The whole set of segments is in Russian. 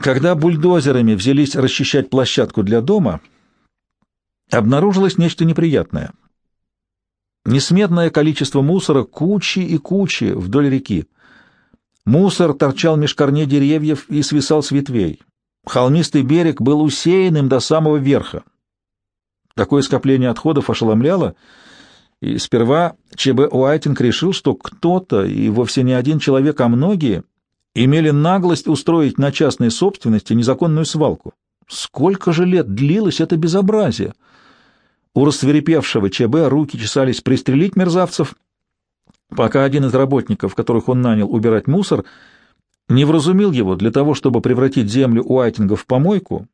Когда бульдозерами взялись расчищать площадку для дома, обнаружилось нечто неприятное. Несметное количество мусора кучи и кучи вдоль реки. Мусор торчал меж корней деревьев и свисал с ветвей. Холмистый берег был усеянным до самого верха. Такое скопление отходов ошеломляло, и сперва ЧБ Уайтинг решил, что кто-то, и вовсе не один человек, а многие, имели наглость устроить на частной собственности незаконную свалку. Сколько же лет длилось это безобразие? У рассверепевшего ЧБ руки чесались пристрелить мерзавцев, пока один из работников, которых он нанял убирать мусор, не вразумил его для того, чтобы превратить землю Уайтинга в помойку,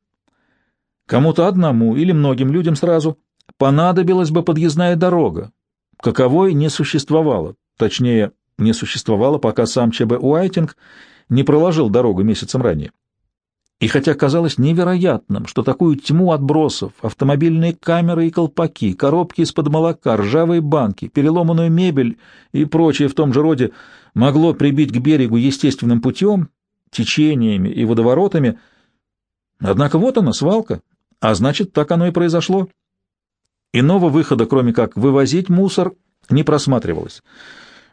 кому-то одному или многим людям сразу понадобилась бы подъездная дорога, каковой не существовало, точнее, не существовало, пока сам ЧБ Уайтинг не проложил дорогу месяцем ранее. И хотя казалось невероятным, что такую тьму отбросов, автомобильные камеры и колпаки, коробки из-под молока, ржавые банки, переломанную мебель и прочее в том же роде могло прибить к берегу естественным путем, течениями и водоворотами, однако вот она, свалка, а значит, так оно и произошло. Иного выхода, кроме как вывозить мусор, не просматривалось,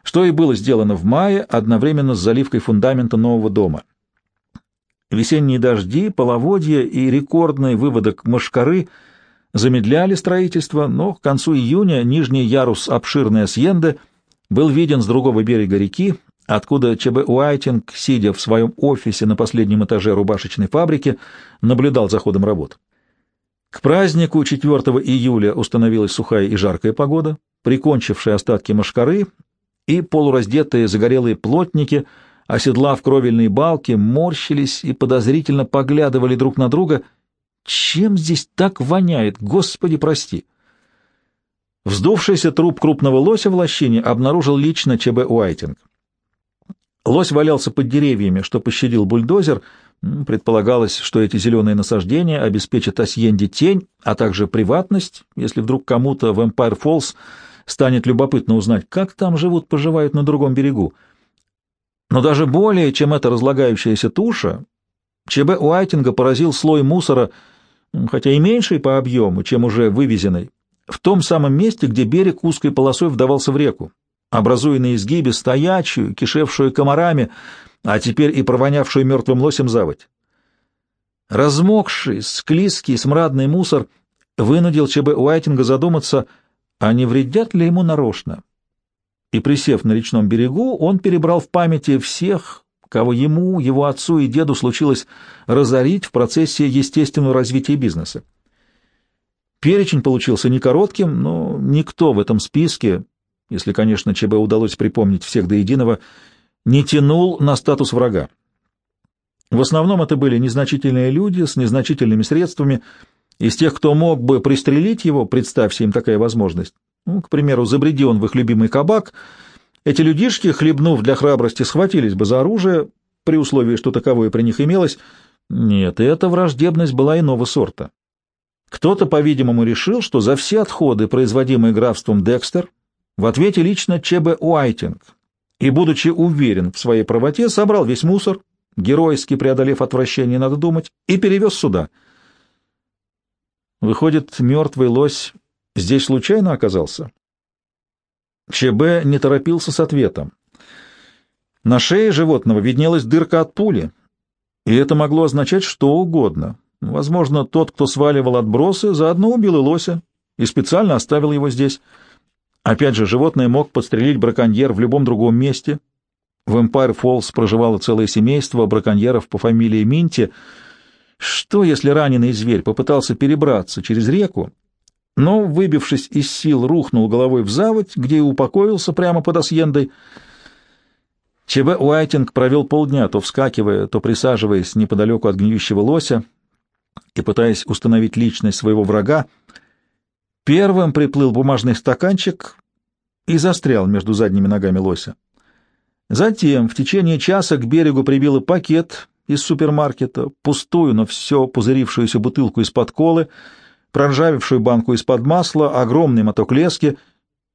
что и было сделано в мае одновременно с заливкой фундамента нового дома. Весенние дожди, половодья и рекордный выводок мошкары замедляли строительство, но к концу июня нижний ярус обширной Асьенды был виден с другого берега реки, откуда ЧБ Уайтинг, сидя в своем офисе на последнем этаже рубашечной фабрики, наблюдал за ходом работ. К празднику 4 июля установилась сухая и жаркая погода, прикончившая остатки мошкары, и полураздетые загорелые плотники, оседлав кровельные балки, морщились и подозрительно поглядывали друг на друга. Чем здесь так воняет, Господи, прости! Вздувшийся труп крупного лося в лощине обнаружил лично ЧБ Уайтинг. Лось валялся под деревьями, что пощадил бульдозер — Предполагалось, что эти зеленые насаждения обеспечат Асьенде тень, а также приватность, если вдруг кому-то в Эмпайр Фоллс станет любопытно узнать, как там живут-поживают на другом берегу. Но даже более, чем эта разлагающаяся туша, ЧБ Уайтинга поразил слой мусора, хотя и меньший по объему, чем уже вывезенный, в том самом месте, где берег узкой полосой вдавался в реку, образуя на изгибе стоячую, кишевшую комарами, а теперь и провонявшую мертвым лосем заводь. Размокший, склизкий, смрадный мусор вынудил ЧБ Уайтинга задуматься, а не вредят ли ему нарочно. И, присев на речном берегу, он перебрал в памяти всех, кого ему, его отцу и деду случилось разорить в процессе естественного развития бизнеса. Перечень получился не коротким, но никто в этом списке, если, конечно, ЧБ удалось припомнить всех до единого, не тянул на статус врага. В основном это были незначительные люди с незначительными средствами, из тех, кто мог бы пристрелить его, представься им такая возможность. Ну, к примеру, забреди он в их любимый кабак, эти людишки, хлебнув для храбрости, схватились бы за оружие, при условии, что таковое при них имелось. Нет, эта враждебность была иного сорта. Кто-то, по-видимому, решил, что за все отходы, производимые графством Декстер, в ответе лично ЧБ Уайтинг, и, будучи уверен в своей правоте, собрал весь мусор, геройски преодолев отвращение, надо думать, и перевез сюда. Выходит, мертвый лось здесь случайно оказался? ЧБ не торопился с ответом. На шее животного виднелась дырка от пули, и это могло означать что угодно. Возможно, тот, кто сваливал отбросы, заодно убил и лося и специально оставил его здесь. Опять же, животное мог подстрелить браконьер в любом другом месте. В Эмпайр Фоллс проживало целое семейство браконьеров по фамилии Минти. Что, если раненый зверь попытался перебраться через реку, но, выбившись из сил, рухнул головой в заводь, где и упокоился прямо под Асьендой? ЧБ Уайтинг провел полдня, то вскакивая, то присаживаясь неподалеку от гниющего лося и пытаясь установить личность своего врага, Первым приплыл бумажный стаканчик и застрял между задними ногами лося. Затем в течение часа к берегу прибило пакет из супермаркета, пустую, но все пузырившуюся бутылку из-под колы, проржавевшую банку из-под масла, огромный моток лески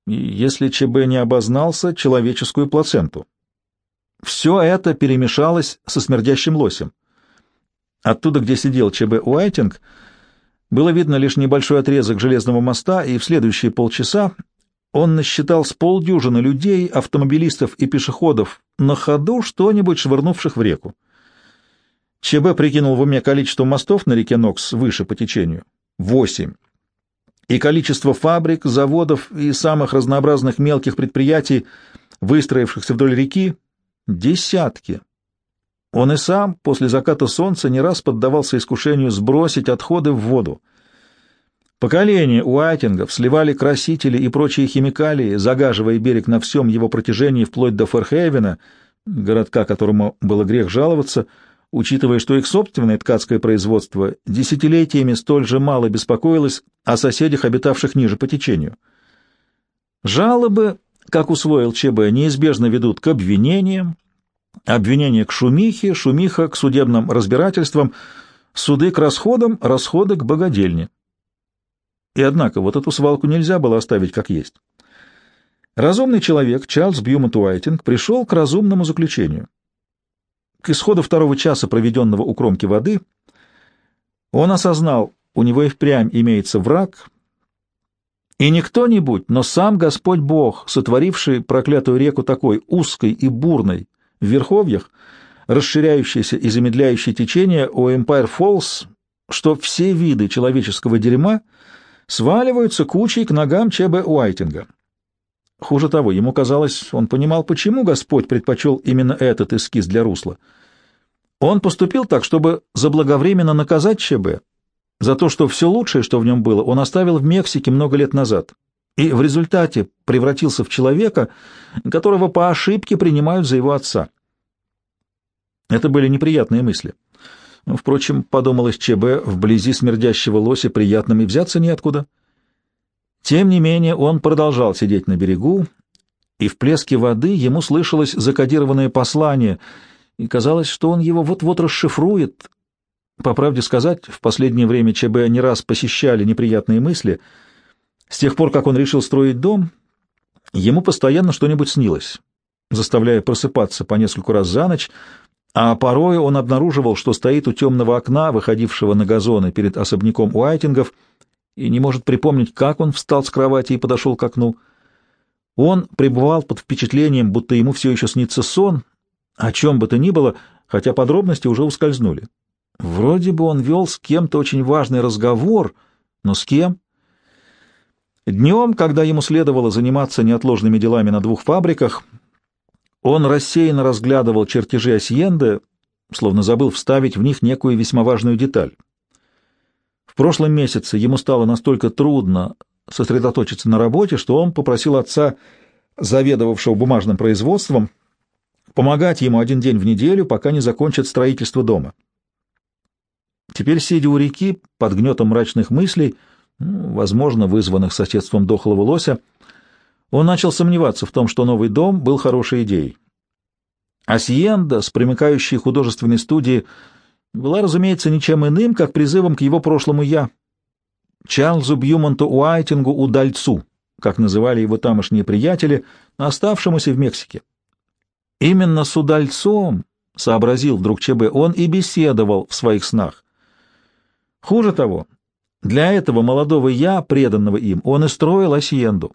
и, если ЧБ не обознался, человеческую плаценту. Все это перемешалось со смердящим лосем. Оттуда, где сидел ЧБ Уайтинг, было видно лишь небольшой отрезок железного моста, и в следующие полчаса он насчитал с полдюжины людей, автомобилистов и пешеходов на ходу, что-нибудь швырнувших в реку. ЧБ прикинул в уме количество мостов на реке Нокс выше по течению — восемь, и количество фабрик, заводов и самых разнообразных мелких предприятий, выстроившихся вдоль реки — десятки. Он и сам после заката солнца не раз поддавался искушению сбросить отходы в воду. Поколения уайтингов сливали красители и прочие химикалии, загаживая берег на всем его протяжении вплоть до Ферхейвена, городка, которому было грех жаловаться, учитывая, что их собственное ткацкое производство десятилетиями столь же мало беспокоилось о соседях, обитавших ниже по течению. Жалобы, как усвоил ЧБ, неизбежно ведут к обвинениям, Обвинение к шумихе, шумиха к судебным разбирательствам, суды к расходам, расходы к богадельне. И однако вот эту свалку нельзя было оставить как есть. Разумный человек Чарльз Бьюмонт Уайтинг пришел к разумному заключению. К исходу второго часа, проведенного у кромки воды, он осознал, у него и впрямь имеется враг, и не кто-нибудь, но сам Господь Бог, сотворивший проклятую реку такой узкой и бурной, в верховьях, расширяющееся и замедляющее течение у Empire Falls, что все виды человеческого дерьма сваливаются кучей к ногам ЧБ Уайтинга. Хуже того, ему казалось, он понимал, почему Господь предпочел именно этот эскиз для русла. Он поступил так, чтобы заблаговременно наказать ЧБ за то, что все лучшее, что в нем было, он оставил в Мексике много лет назад и в результате превратился в человека, которого по ошибке принимают за его отца. Это были неприятные мысли. Впрочем, подумалось ЧБ, вблизи смердящего лося приятным и взяться неоткуда. Тем не менее, он продолжал сидеть на берегу, и в плеске воды ему слышалось закодированное послание, и казалось, что он его вот-вот расшифрует. По правде сказать, в последнее время ЧБ не раз посещали неприятные мысли — с тех пор, как он решил строить дом, ему постоянно что-нибудь снилось, заставляя просыпаться по нескольку раз за ночь, а порой он обнаруживал, что стоит у темного окна, выходившего на газоны перед особняком Уайтингов, и не может припомнить, как он встал с кровати и подошел к окну. Он пребывал под впечатлением, будто ему все еще снится сон, о чем бы то ни было, хотя подробности уже ускользнули. Вроде бы он вел с кем-то очень важный разговор, но с кем? Днем, когда ему следовало заниматься неотложными делами на двух фабриках, он рассеянно разглядывал чертежи Асьенды, словно забыл вставить в них некую весьма важную деталь. В прошлом месяце ему стало настолько трудно сосредоточиться на работе, что он попросил отца, заведовавшего бумажным производством, помогать ему один день в неделю, пока не закончит строительство дома. Теперь, сидя у реки, под гнетом мрачных мыслей, ну, возможно, вызванных соседством дохлого лося, он начал сомневаться в том, что новый дом был хорошей идеей. Асьенда с примыкающей художественной студией была, разумеется, ничем иным, как призывом к его прошлому «я», Чарльзу Бьюмонту Уайтингу удальцу, как называли его тамошние приятели, оставшемуся в Мексике. Именно с удальцом, сообразил вдруг ЧБ, он и беседовал в своих снах. Хуже того, для этого молодого я, преданного им, он и строил Асьенду.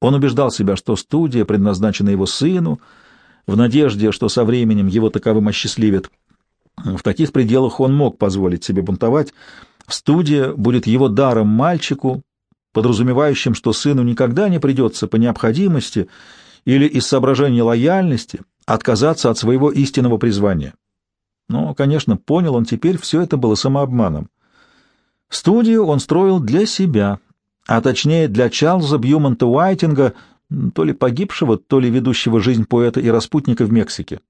Он убеждал себя, что студия предназначена его сыну, в надежде, что со временем его таковым осчастливит. В таких пределах он мог позволить себе бунтовать. Студия будет его даром мальчику, подразумевающим, что сыну никогда не придется по необходимости или из соображения лояльности отказаться от своего истинного призвания. Но, конечно, понял он теперь, все это было самообманом. Студию он строил для себя, а точнее для Чарльза Бьюмонта Уайтинга, то ли погибшего, то ли ведущего жизнь поэта и распутника в Мексике.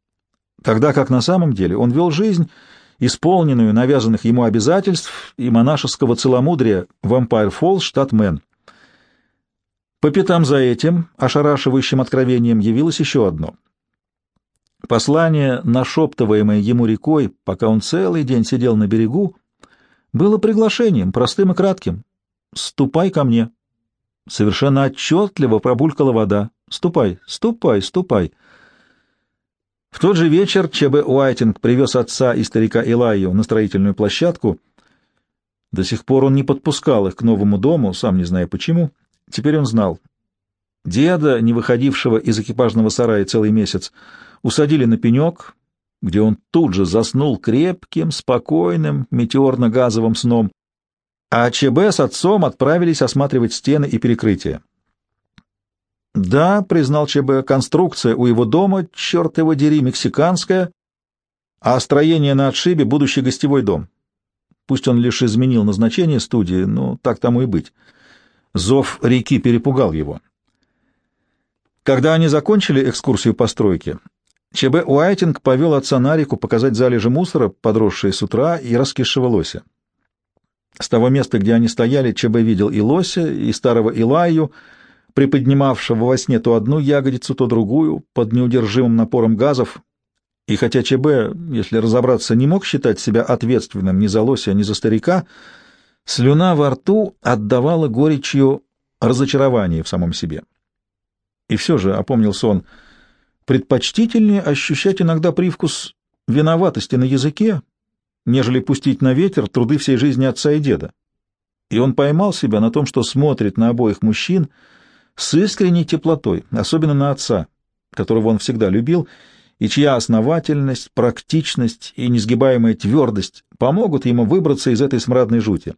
Тогда как на самом деле он вел жизнь, исполненную навязанных ему обязательств и монашеского целомудрия в Эмпайр-Фоллс, штат Мэн. По пятам за этим, ошарашивающим откровением, явилось еще одно. Послание, нашептываемое ему рекой, пока он целый день сидел на берегу, было приглашением, простым и кратким. «Ступай ко мне». Совершенно отчетливо пробулькала вода. «Ступай, ступай, ступай». В тот же вечер ЧБ Уайтинг привез отца и старика Илаю на строительную площадку. До сих пор он не подпускал их к новому дому, сам не зная почему. Теперь он знал. Деда, не выходившего из экипажного сарая целый месяц, усадили на пенек, где он тут же заснул крепким, спокойным, метеорно-газовым сном, а ЧБ с отцом отправились осматривать стены и перекрытия. Да, признал ЧБ, конструкция у его дома, черт его дери, мексиканская, а строение на отшибе — будущий гостевой дом. Пусть он лишь изменил назначение студии, но так тому и быть. Зов реки перепугал его. Когда они закончили экскурсию по стройке, ЧБ Уайтинг повел отца на реку показать залежи мусора, подросшие с утра, и раскисшего лося. С того места, где они стояли, ЧБ видел и лося, и старого Илаю, приподнимавшего во сне то одну ягодицу, то другую, под неудержимым напором газов. И хотя ЧБ, если разобраться, не мог считать себя ответственным ни за лося, ни за старика, слюна во рту отдавала горечью разочарования в самом себе. И все же, опомнился он, предпочтительнее ощущать иногда привкус виноватости на языке, нежели пустить на ветер труды всей жизни отца и деда. И он поймал себя на том, что смотрит на обоих мужчин с искренней теплотой, особенно на отца, которого он всегда любил, и чья основательность, практичность и несгибаемая твердость помогут ему выбраться из этой смрадной жути.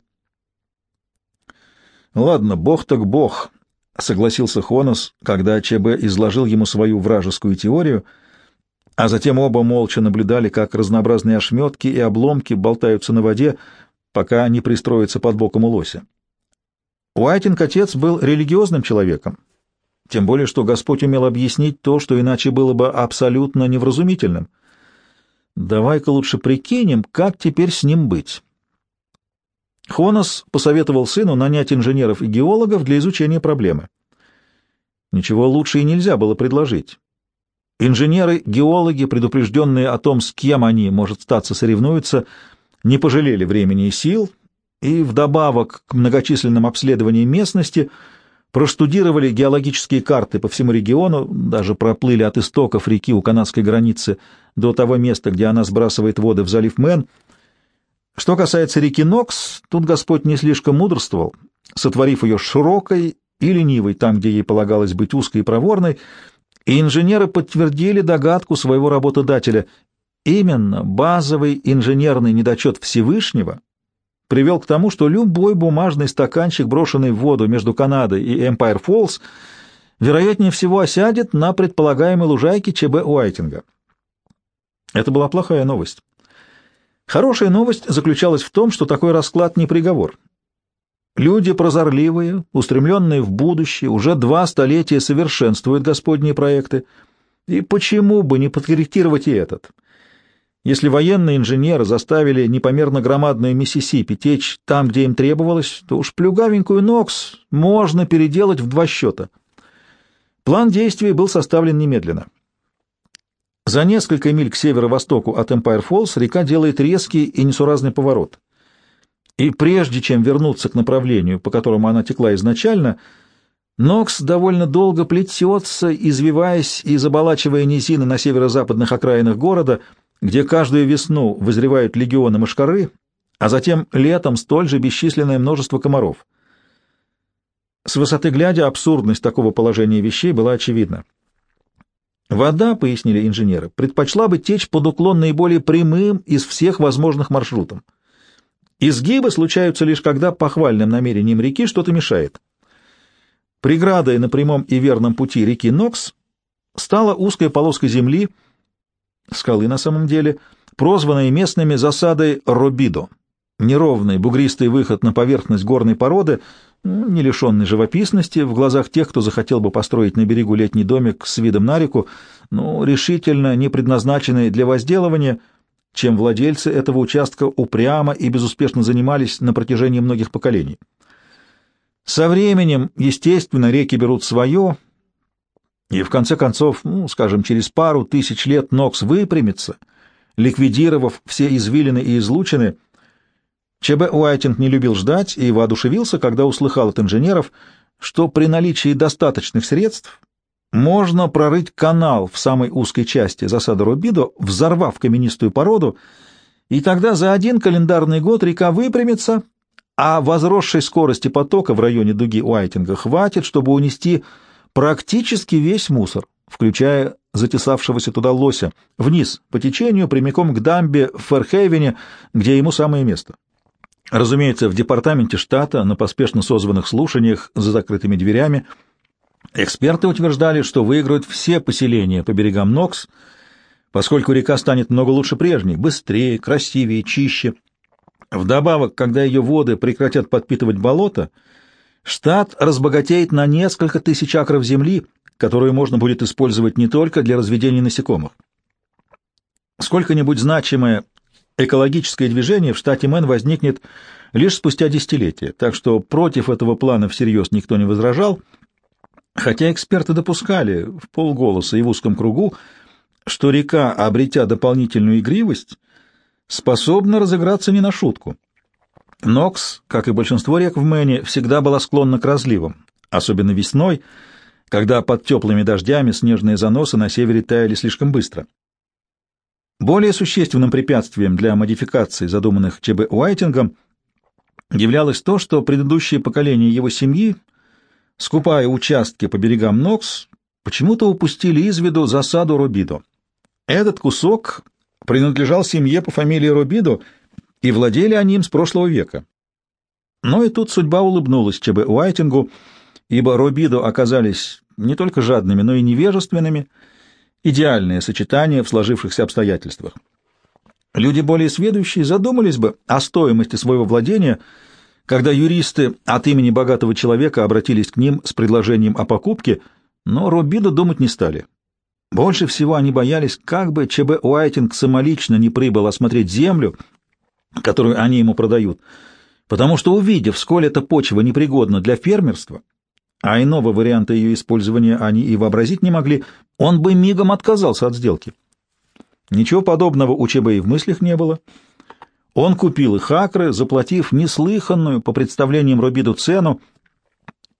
«Ладно, бог так бог», — согласился Хонос, когда ЧБ изложил ему свою вражескую теорию — а затем оба молча наблюдали, как разнообразные ошметки и обломки болтаются на воде, пока не пристроятся под боком у лося. Уайтинг отец был религиозным человеком, тем более что Господь умел объяснить то, что иначе было бы абсолютно невразумительным. Давай-ка лучше прикинем, как теперь с ним быть. Хонос посоветовал сыну нанять инженеров и геологов для изучения проблемы. Ничего лучше и нельзя было предложить. Инженеры, геологи, предупрежденные о том, с кем они, может статься, соревнуются, не пожалели времени и сил, и вдобавок к многочисленным обследованиям местности проштудировали геологические карты по всему региону, даже проплыли от истоков реки у канадской границы до того места, где она сбрасывает воды в залив Мэн. Что касается реки Нокс, тут Господь не слишком мудрствовал, сотворив ее широкой и ленивой там, где ей полагалось быть узкой и проворной, и инженеры подтвердили догадку своего работодателя. Именно базовый инженерный недочет Всевышнего привел к тому, что любой бумажный стаканчик, брошенный в воду между Канадой и Эмпайр Фоллс, вероятнее всего осядет на предполагаемой лужайке ЧБ Уайтинга. Это была плохая новость. Хорошая новость заключалась в том, что такой расклад не приговор. Люди прозорливые, устремленные в будущее, уже два столетия совершенствуют господние проекты. И почему бы не подкорректировать и этот? Если военные инженеры заставили непомерно громадную Миссисипи течь там, где им требовалось, то уж плюгавенькую Нокс можно переделать в два счета. План действий был составлен немедленно. За несколько миль к северо-востоку от Эмпайр-Фоллс река делает резкий и несуразный поворот — и прежде чем вернуться к направлению, по которому она текла изначально, Нокс довольно долго плетется, извиваясь и заболачивая низины на северо-западных окраинах города, где каждую весну вызревают легионы мошкары, а затем летом столь же бесчисленное множество комаров. С высоты глядя, абсурдность такого положения вещей была очевидна. Вода, пояснили инженеры, предпочла бы течь под уклон наиболее прямым из всех возможных маршрутов. Изгибы случаются лишь когда похвальным намерением реки что-то мешает. Преградой на прямом и верном пути реки Нокс стала узкая полоска земли, скалы на самом деле, прозванная местными засадой Робидо. Неровный бугристый выход на поверхность горной породы, не лишенный живописности, в глазах тех, кто захотел бы построить на берегу летний домик с видом на реку, но решительно не предназначенный для возделывания — чем владельцы этого участка упрямо и безуспешно занимались на протяжении многих поколений. Со временем, естественно, реки берут свое, и в конце концов, ну, скажем, через пару тысяч лет Нокс выпрямится, ликвидировав все извилины и излучины. ЧБ Уайтинг не любил ждать и воодушевился, когда услыхал от инженеров, что при наличии достаточных средств можно прорыть канал в самой узкой части засады Рубидо, взорвав каменистую породу, и тогда за один календарный год река выпрямится, а возросшей скорости потока в районе дуги Уайтинга хватит, чтобы унести практически весь мусор, включая затесавшегося туда лося, вниз, по течению, прямиком к дамбе в Ферхейвене, где ему самое место. Разумеется, в департаменте штата на поспешно созванных слушаниях за закрытыми дверями эксперты утверждали, что выиграют все поселения по берегам Нокс, поскольку река станет много лучше прежней, быстрее, красивее, чище. Вдобавок, когда ее воды прекратят подпитывать болото, штат разбогатеет на несколько тысяч акров земли, которую можно будет использовать не только для разведения насекомых. Сколько-нибудь значимое экологическое движение в штате Мэн возникнет лишь спустя десятилетия, так что против этого плана всерьез никто не возражал, хотя эксперты допускали в полголоса и в узком кругу, что река, обретя дополнительную игривость, способна разыграться не на шутку. Нокс, как и большинство рек в Мэне, всегда была склонна к разливам, особенно весной, когда под теплыми дождями снежные заносы на севере таяли слишком быстро. Более существенным препятствием для модификаций, задуманных ЧБ Уайтингом, являлось то, что предыдущие поколения его семьи, скупая участки по берегам Нокс, почему-то упустили из виду засаду Робидо. Этот кусок принадлежал семье по фамилии Робидо, и владели они им с прошлого века. Но и тут судьба улыбнулась ЧБ Уайтингу, ибо Робидо оказались не только жадными, но и невежественными — идеальное сочетание в сложившихся обстоятельствах. Люди более сведущие задумались бы о стоимости своего владения, когда юристы от имени богатого человека обратились к ним с предложением о покупке, но Робида думать не стали. Больше всего они боялись, как бы ЧБ Уайтинг самолично не прибыл осмотреть землю, которую они ему продают, потому что, увидев, сколь эта почва непригодна для фермерства, а иного варианта ее использования они и вообразить не могли, он бы мигом отказался от сделки. Ничего подобного у ЧБ и в мыслях не было. Он купил их акры, заплатив неслыханную, по представлениям Робиду, цену,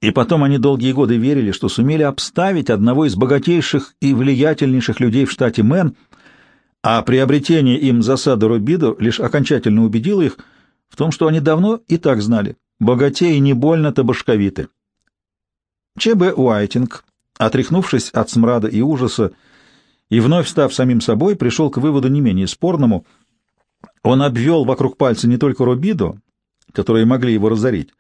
и потом они долгие годы верили, что сумели обставить одного из богатейших и влиятельнейших людей в штате Мэн, а приобретение им засады Робиду лишь окончательно убедило их в том, что они давно и так знали. Богатеи не больно-то башковиты. Ч.Б. Уайтинг, отряхнувшись от смрада и ужаса и вновь став самим собой, пришел к выводу не менее спорному. Он обвел вокруг пальца не только Робидо, которые могли его разорить,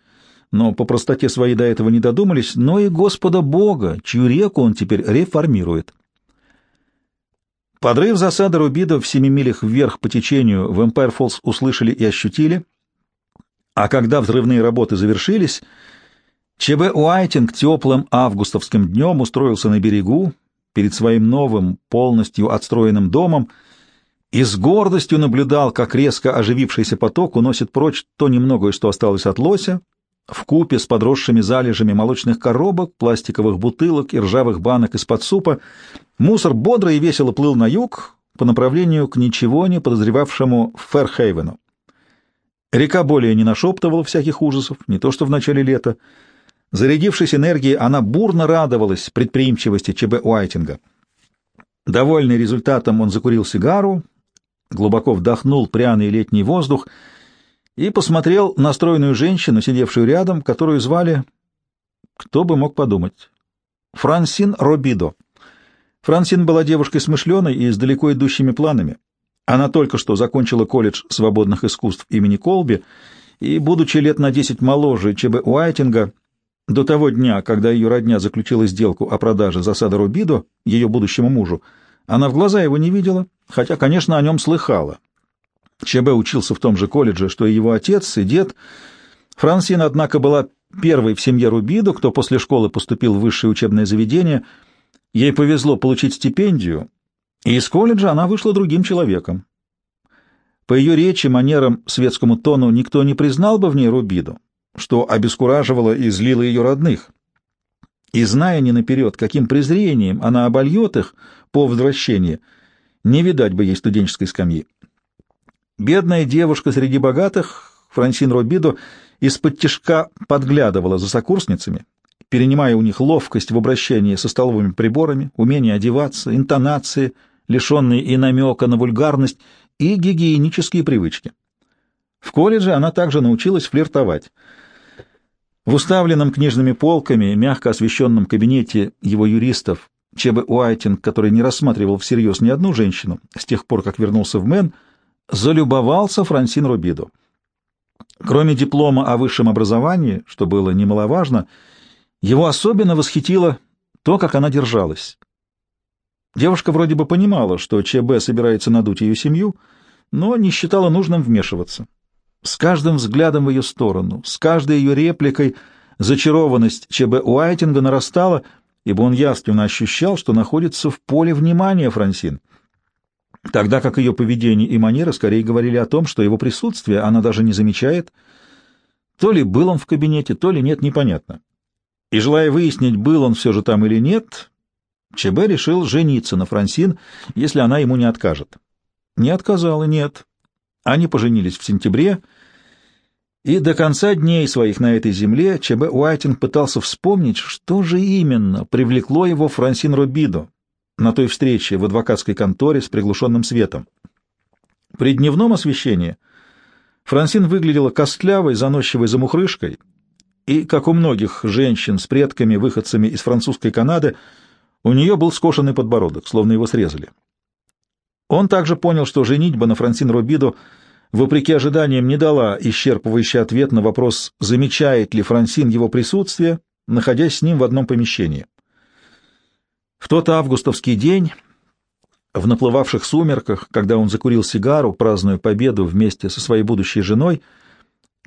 но по простоте своей до этого не додумались, но и Господа Бога, чью реку он теперь реформирует. Подрыв засады Робидо в семи милях вверх по течению в Эмпайр-Фоллс услышали и ощутили, а когда взрывные работы завершились — ЧБ Уайтинг теплым августовским днем устроился на берегу перед своим новым, полностью отстроенным домом и с гордостью наблюдал, как резко оживившийся поток уносит прочь то немногое, что осталось от лося, в купе с подросшими залежами молочных коробок, пластиковых бутылок и ржавых банок из-под супа, мусор бодро и весело плыл на юг по направлению к ничего не подозревавшему Ферхейвену. Река более не нашептывала всяких ужасов, не то что в начале лета, Зарядившись энергией, она бурно радовалась предприимчивости ЧБ Уайтинга. Довольный результатом, он закурил сигару, глубоко вдохнул пряный летний воздух и посмотрел на стройную женщину, сидевшую рядом, которую звали, кто бы мог подумать, Франсин Робидо. Франсин была девушкой смышленой и с далеко идущими планами. Она только что закончила колледж свободных искусств имени Колби и, будучи лет на десять моложе ЧБ Уайтинга, до того дня, когда ее родня заключила сделку о продаже засады Рубидо ее будущему мужу, она в глаза его не видела, хотя, конечно, о нем слыхала. ЧБ учился в том же колледже, что и его отец, и дед. Франсин, однако, была первой в семье Рубидо, кто после школы поступил в высшее учебное заведение. Ей повезло получить стипендию, и из колледжа она вышла другим человеком. По ее речи, манерам, светскому тону никто не признал бы в ней Рубиду, что обескураживало и злило ее родных. И зная не наперед, каким презрением она обольет их по возвращении, не видать бы ей студенческой скамьи. Бедная девушка среди богатых, Франсин Робидо, из-под тишка подглядывала за сокурсницами перенимая у них ловкость в обращении со столовыми приборами, умение одеваться, интонации, лишенные и намека на вульгарность, и гигиенические привычки. В колледже она также научилась флиртовать. В уставленном книжными полками, мягко освещенном кабинете его юристов Чебе Уайтинг, который не рассматривал всерьез ни одну женщину с тех пор, как вернулся в Мэн, залюбовался Франсин Рубидо. Кроме диплома о высшем образовании, что было немаловажно, его особенно восхитило то, как она держалась. Девушка вроде бы понимала, что ЧБ собирается надуть ее семью, но не считала нужным вмешиваться. С каждым взглядом в ее сторону, с каждой ее репликой зачарованность ЧБ Уайтинга нарастала, ибо он явственно ощущал, что находится в поле внимания Франсин — тогда как ее поведение и манеры скорее говорили о том, что его присутствие она даже не замечает. То ли был он в кабинете, то ли нет, непонятно. И, желая выяснить, был он все же там или нет, ЧБ решил жениться на Франсин, если она ему не откажет. Не отказала, нет. Они поженились в сентябре, и до конца дней своих на этой земле ЧБ Уайтинг пытался вспомнить, что же именно привлекло его Франсин Робидо, на той встрече в адвокатской конторе с приглушенным светом. При дневном освещении Франсин выглядела костлявой, заносчивой замухрышкой, и, как у многих женщин с предками, выходцами из французской Канады, у нее был скошенный подбородок, словно его срезали. Он также понял, что женитьба на Франсин Робидо, вопреки ожиданиям, не дала исчерпывающий ответ на вопрос, замечает ли Франсин его присутствие, находясь с ним в одном помещении. В тот августовский день, в наплывавших сумерках, когда он закурил сигару, празднуя победу вместе со своей будущей женой,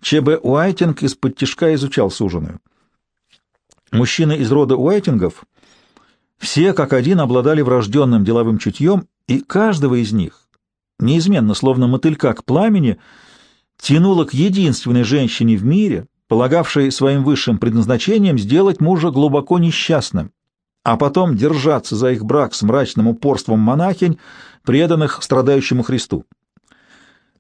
Ч.Б. Уайтинг из-под тишка изучал суженую. Мужчины из рода Уайтингов все как один обладали врожденным деловым чутьем, и каждого из них, неизменно, словно мотылька к пламени, тянуло к единственной женщине в мире, полагавшей своим высшим предназначением сделать мужа глубоко несчастным, а потом держаться за их брак с мрачным упорством монахинь, преданных страдающему Христу.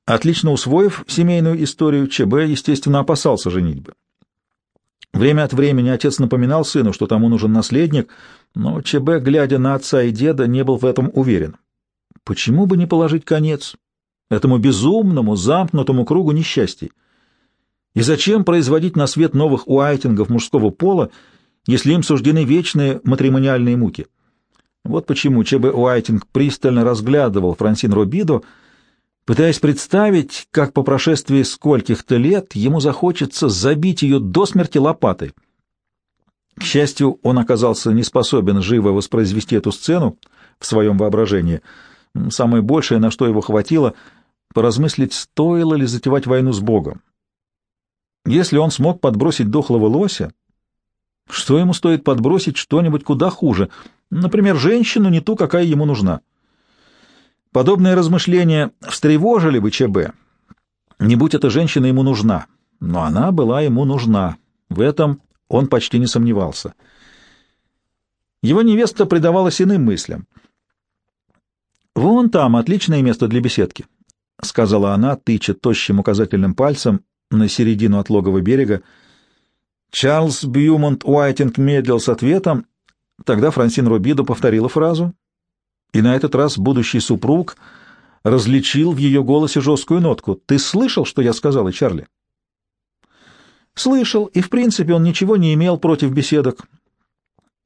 Отлично усвоив семейную историю, ЧБ, естественно, опасался женитьбы. Время от времени отец напоминал сыну, что тому нужен наследник, но ЧБ, глядя на отца и деда, не был в этом уверен. Почему бы не положить конец этому безумному, замкнутому кругу несчастий? И зачем производить на свет новых уайтингов мужского пола, если им суждены вечные матримониальные муки. Вот почему Ч.Б. Уайтинг пристально разглядывал Франсин Робидо, пытаясь представить, как по прошествии скольких-то лет ему захочется забить ее до смерти лопатой. К счастью, он оказался не способен живо воспроизвести эту сцену в своем воображении. Самое большее, на что его хватило, поразмыслить, стоило ли затевать войну с Богом. Если он смог подбросить дохлого лося, что ему стоит подбросить что-нибудь куда хуже, например, женщину, не ту, какая ему нужна? Подобные размышления встревожили бы ЧБ. Не будь эта женщина ему нужна, но она была ему нужна. В этом он почти не сомневался. Его невеста предавалась иным мыслям. «Вон там отличное место для беседки», — сказала она, тыча тощим указательным пальцем на середину отлогого берега, — Чарльз Бьюмонт Уайтинг медлил с ответом, тогда Франсин Рубидо повторила фразу, и на этот раз будущий супруг различил в ее голосе жесткую нотку. «Ты слышал, что я сказала, Чарли?» Слышал, и в принципе он ничего не имел против беседок.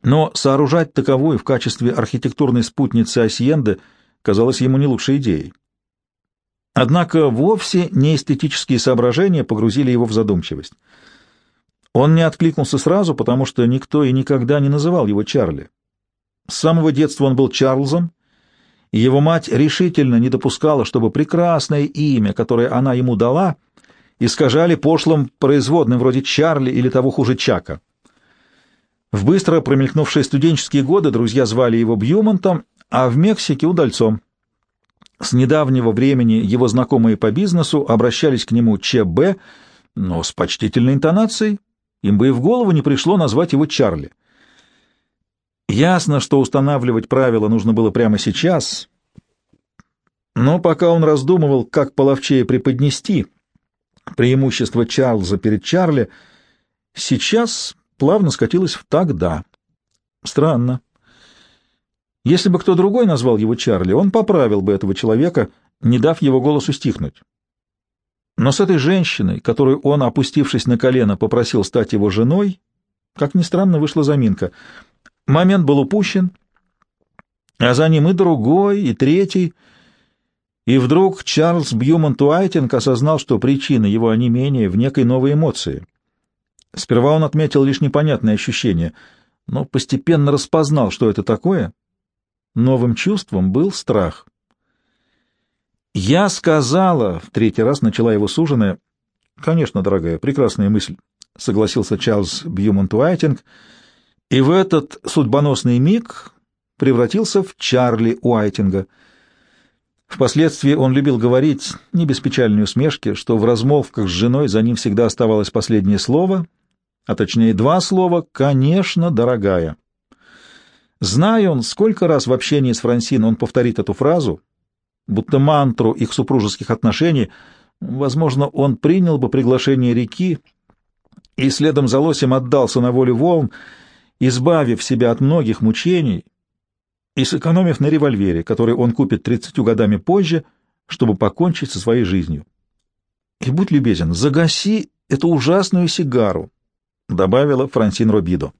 Но сооружать таковую в качестве архитектурной спутницы Асьенды казалось ему не лучшей идеей. Однако вовсе не эстетические соображения погрузили его в задумчивость. Он не откликнулся сразу, потому что никто и никогда не называл его Чарли. С самого детства он был Чарльзом, и его мать решительно не допускала, чтобы прекрасное имя, которое она ему дала, искажали пошлым производным вроде Чарли или того хуже Чака. В быстро промелькнувшие студенческие годы друзья звали его Бьюмонтом, а в Мексике — удальцом. С недавнего времени его знакомые по бизнесу обращались к нему ЧБ, но с почтительной интонацией, им бы и в голову не пришло назвать его Чарли. Ясно, что устанавливать правила нужно было прямо сейчас, но пока он раздумывал, как половчее преподнести преимущество Чарльза перед Чарли, сейчас плавно скатилась в «тогда». Странно. Если бы кто другой назвал его Чарли, он поправил бы этого человека, не дав его голосу стихнуть. Но с этой женщиной, которую он, опустившись на колено, попросил стать его женой, как ни странно, вышла заминка. Момент был упущен, а за ним и другой, и третий. И вдруг Чарльз Бьюман Туайтинг осознал, что причина его онемения в некой новой эмоции. Сперва он отметил лишь непонятное ощущение, но постепенно распознал, что это такое. Новым чувством был страх. «Я сказала», — в третий раз начала его суженая. «Конечно, дорогая, прекрасная мысль», — согласился Чарльз Бьюман Туайтинг, и в этот судьбоносный миг превратился в Чарли Уайтинга. Впоследствии он любил говорить, не без печальной усмешки, что в размолвках с женой за ним всегда оставалось последнее слово, а точнее два слова «конечно, дорогая». Зная он, сколько раз в общении с Франсин он повторит эту фразу, будто мантру их супружеских отношений, возможно, он принял бы приглашение реки и следом за лосем отдался на волю волн, избавив себя от многих мучений и сэкономив на револьвере, который он купит тридцатью годами позже, чтобы покончить со своей жизнью. И будь любезен, загаси эту ужасную сигару, — добавила Франсин Робидо.